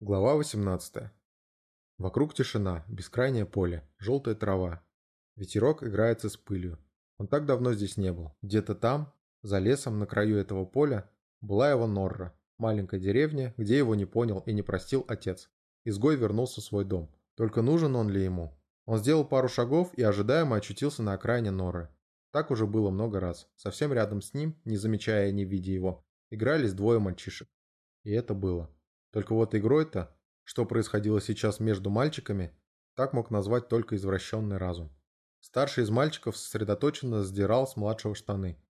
Глава 18. Вокруг тишина, бескрайнее поле, желтая трава. Ветерок играется с пылью. Он так давно здесь не был. Где-то там, за лесом, на краю этого поля, была его Норра, маленькая деревня, где его не понял и не простил отец. Изгой вернулся в свой дом. Только нужен он ли ему? Он сделал пару шагов и ожидаемо очутился на окраине Норры. Так уже было много раз. Совсем рядом с ним, не замечая и не видя его, игрались двое мальчишек. И это было. Только вот игрой-то, что происходило сейчас между мальчиками, так мог назвать только извращенный разум. Старший из мальчиков сосредоточенно сдирал с младшего штаны.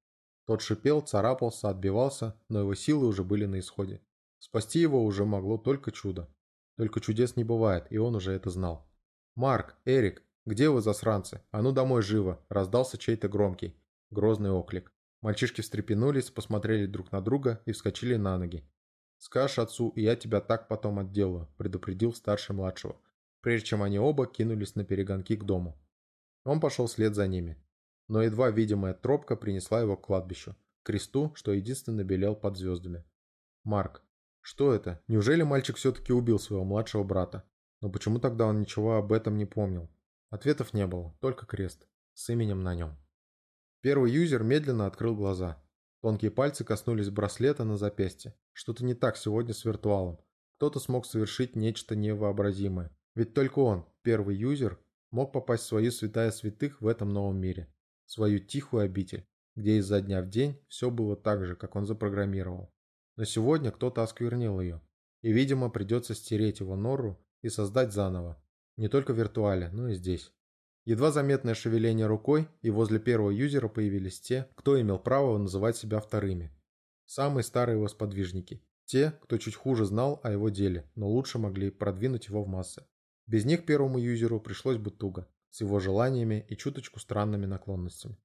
Тот шипел, царапался, отбивался, но его силы уже были на исходе. Спасти его уже могло только чудо. Только чудес не бывает, и он уже это знал. «Марк, Эрик, где вы, засранцы? А ну домой живо!» – раздался чей-то громкий, грозный оклик. Мальчишки встрепенулись, посмотрели друг на друга и вскочили на ноги. «Скажешь отцу, и я тебя так потом отделаю», – предупредил старший младшего, прежде чем они оба кинулись на перегонки к дому. Он пошел вслед за ними. Но едва видимая тропка принесла его к кладбищу, к кресту, что единственно белел под звездами. Марк. Что это? Неужели мальчик все-таки убил своего младшего брата? Но почему тогда он ничего об этом не помнил? Ответов не было, только крест, с именем на нем. Первый юзер медленно открыл глаза. Тонкие пальцы коснулись браслета на запястье. Что-то не так сегодня с виртуалом. Кто-то смог совершить нечто невообразимое. Ведь только он, первый юзер, мог попасть в свою святая святых в этом новом мире. Свою тихую обитель, где изо дня в день все было так же, как он запрограммировал. Но сегодня кто-то осквернил ее. И, видимо, придется стереть его нору и создать заново. Не только в виртуале, но и здесь. Едва заметное шевеление рукой, и возле первого юзера появились те, кто имел право называть себя вторыми. Самые старые его сподвижники. Те, кто чуть хуже знал о его деле, но лучше могли продвинуть его в массы. Без них первому юзеру пришлось бы туго, с его желаниями и чуточку странными наклонностями.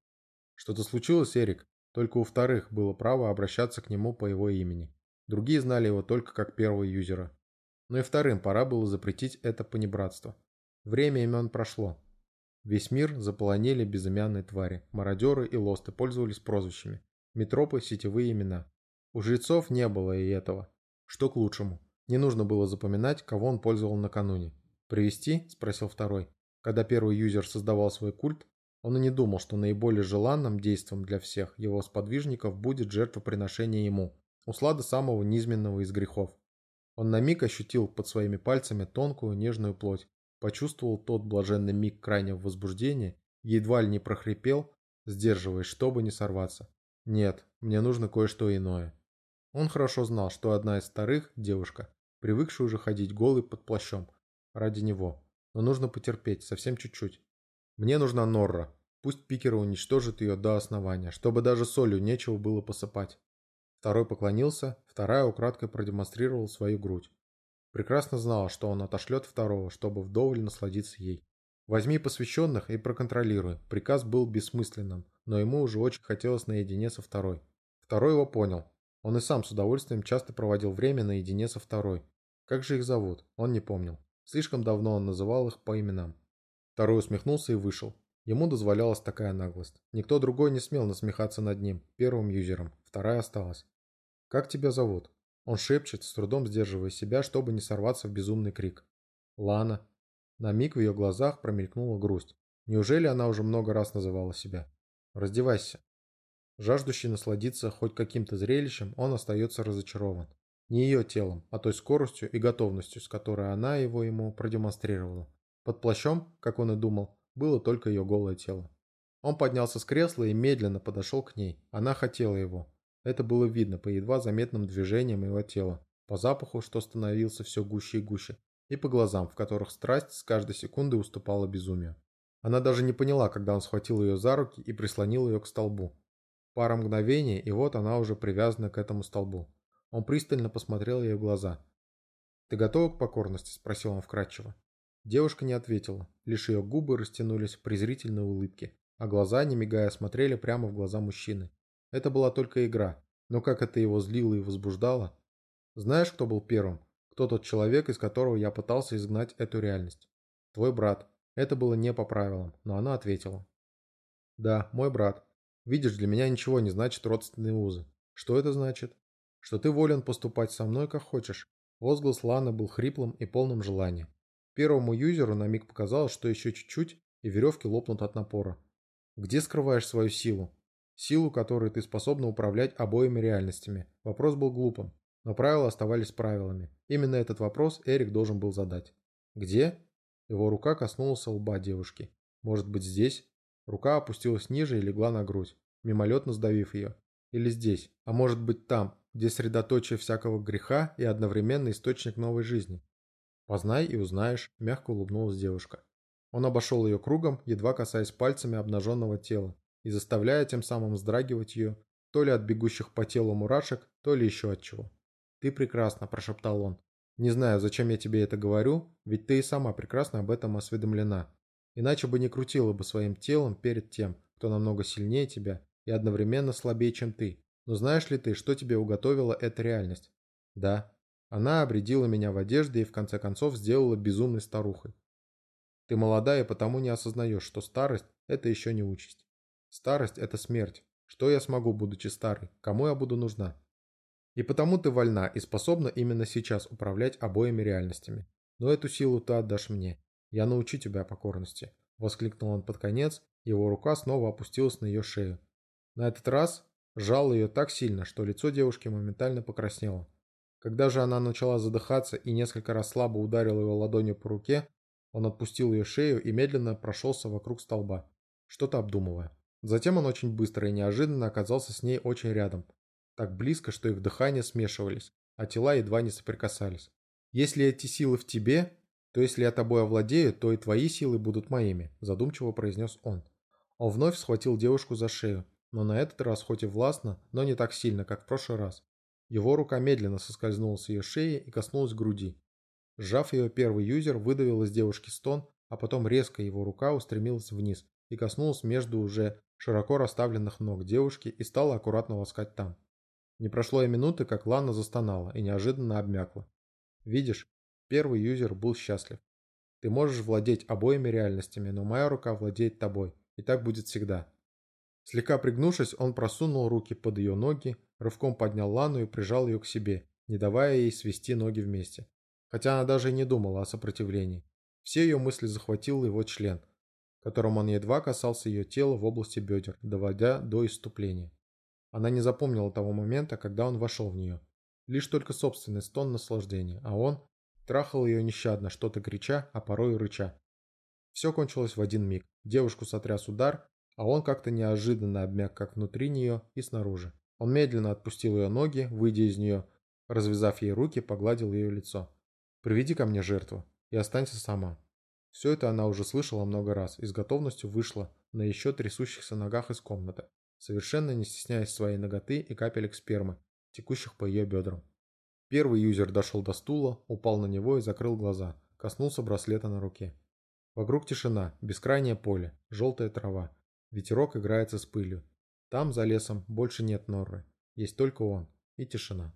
Что-то случилось, Эрик, только у вторых было право обращаться к нему по его имени. Другие знали его только как первого юзера. Но и вторым пора было запретить это понебратство. Время имен прошло, Весь мир заполонили безымянные твари, мародеры и лосты пользовались прозвищами. Метропы – сетевые имена. У жрецов не было и этого. Что к лучшему. Не нужно было запоминать, кого он пользовал накануне. «Привести?» – спросил второй. Когда первый юзер создавал свой культ, он и не думал, что наиболее желанным действом для всех его сподвижников будет жертвоприношение ему, услада самого низменного из грехов. Он на миг ощутил под своими пальцами тонкую нежную плоть, почувствовал тот блаженный миг крайнего возбуждения едва ли не прохрипел, сдерживаясь, чтобы не сорваться. Нет, мне нужно кое-что иное. Он хорошо знал, что одна из старых, девушка, привыкшая уже ходить голой под плащом, ради него. Но нужно потерпеть, совсем чуть-чуть. Мне нужна Норра. Пусть пикеры уничтожат ее до основания, чтобы даже солью нечего было посыпать. Второй поклонился, вторая украдкой продемонстрировала свою грудь. Прекрасно знала, что он отошлет второго, чтобы вдоволь насладиться ей. «Возьми посвященных и проконтролируй». Приказ был бессмысленным, но ему уже очень хотелось наедине со второй. Второй его понял. Он и сам с удовольствием часто проводил время наедине со второй. Как же их зовут? Он не помнил. Слишком давно он называл их по именам. Второй усмехнулся и вышел. Ему дозволялась такая наглость. Никто другой не смел насмехаться над ним, первым юзером. Вторая осталась. «Как тебя зовут?» Он шепчет, с трудом сдерживая себя, чтобы не сорваться в безумный крик. «Лана». На миг в ее глазах промелькнула грусть. Неужели она уже много раз называла себя? «Раздевайся». Жаждущий насладиться хоть каким-то зрелищем, он остается разочарован. Не ее телом, а той скоростью и готовностью, с которой она его ему продемонстрировала. Под плащом, как он и думал, было только ее голое тело. Он поднялся с кресла и медленно подошел к ней. Она хотела его. Это было видно по едва заметным движениям его тела, по запаху, что становился все гуще и гуще, и по глазам, в которых страсть с каждой секунды уступала безумию. Она даже не поняла, когда он схватил ее за руки и прислонил ее к столбу. Пара мгновений, и вот она уже привязана к этому столбу. Он пристально посмотрел ей в глаза. «Ты готова к покорности?» – спросил он вкратчиво. Девушка не ответила, лишь ее губы растянулись в презрительной улыбке, а глаза, не мигая, смотрели прямо в глаза мужчины. Это была только игра, но как это его злило и возбуждало. Знаешь, кто был первым? Кто тот человек, из которого я пытался изгнать эту реальность? Твой брат. Это было не по правилам, но она ответила. Да, мой брат. Видишь, для меня ничего не значит родственные узы. Что это значит? Что ты волен поступать со мной, как хочешь. Возглас Ланы был хриплым и полным желания. Первому юзеру на миг показалось, что еще чуть-чуть, и веревки лопнут от напора. Где скрываешь свою силу? Силу, которой ты способна управлять обоими реальностями. Вопрос был глупым, но правила оставались правилами. Именно этот вопрос Эрик должен был задать. Где? Его рука коснулась лба девушки. Может быть здесь? Рука опустилась ниже и легла на грудь, мимолетно сдавив ее. Или здесь, а может быть там, где средоточие всякого греха и одновременно источник новой жизни. «Познай и узнаешь», – мягко улыбнулась девушка. Он обошел ее кругом, едва касаясь пальцами обнаженного тела, и заставляя тем самым вздрагивать ее, то ли от бегущих по телу мурашек, то ли еще от чего. «Ты прекрасна», – прошептал он. «Не знаю, зачем я тебе это говорю, ведь ты и сама прекрасно об этом осведомлена. Иначе бы не крутила бы своим телом перед тем, кто намного сильнее тебя и одновременно слабее, чем ты. Но знаешь ли ты, что тебе уготовила эта реальность? Да. Она обредила меня в одежде и в конце концов сделала безумной старухой. Ты молода и потому не осознаешь, что старость – это еще не участь. Старость – это смерть. Что я смогу, будучи старой? Кому я буду нужна? И потому ты вольна и способна именно сейчас управлять обоими реальностями. Но эту силу ты отдашь мне. Я научу тебя покорности. Воскликнул он под конец, его рука снова опустилась на ее шею. На этот раз Жал ее так сильно, что лицо девушки моментально покраснело. Когда же она начала задыхаться и несколько раз слабо ударил его ладонью по руке, он отпустил ее шею и медленно прошелся вокруг столба, что-то обдумывая. Затем он очень быстро и неожиданно оказался с ней очень рядом, так близко, что их дыхания смешивались, а тела едва не соприкасались. «Если эти силы в тебе, то если я тобой овладею, то и твои силы будут моими», задумчиво произнес он. Он вновь схватил девушку за шею, но на этот раз хоть и властно, но не так сильно, как в прошлый раз. Его рука медленно соскользнула с ее шеи и коснулась груди. Сжав ее, первый юзер выдавил из девушки стон, а потом резко его рука устремилась вниз и коснулась между уже широко расставленных ног девушки и стала аккуратно ласкать там. Не прошло и минуты, как Лана застонала и неожиданно обмякла. Видишь, первый юзер был счастлив. Ты можешь владеть обоими реальностями, но моя рука владеет тобой, и так будет всегда. Слегка пригнувшись, он просунул руки под ее ноги, рывком поднял Лану и прижал ее к себе, не давая ей свести ноги вместе. Хотя она даже и не думала о сопротивлении. Все ее мысли захватил его член, которым он едва касался ее тела в области бедер, доводя до иступления. Она не запомнила того момента, когда он вошел в нее. Лишь только собственный стон наслаждения, а он трахал ее нещадно, что-то крича, а порой и рыча. Все кончилось в один миг. Девушку сотряс удар, а он как-то неожиданно обмяк как внутри нее и снаружи. Он медленно отпустил ее ноги, выйдя из нее, развязав ей руки, погладил ее лицо. «Приведи ко мне жертву и останься сама». Все это она уже слышала много раз и с готовностью вышла на еще трясущихся ногах из комнаты, совершенно не стесняясь своей ноготы и капелек спермы, текущих по ее бедрам. Первый юзер дошел до стула, упал на него и закрыл глаза, коснулся браслета на руке. Вокруг тишина, бескрайнее поле, желтая трава, Ветерок играется с пылью. Там, за лесом, больше нет Норры. Есть только он и тишина.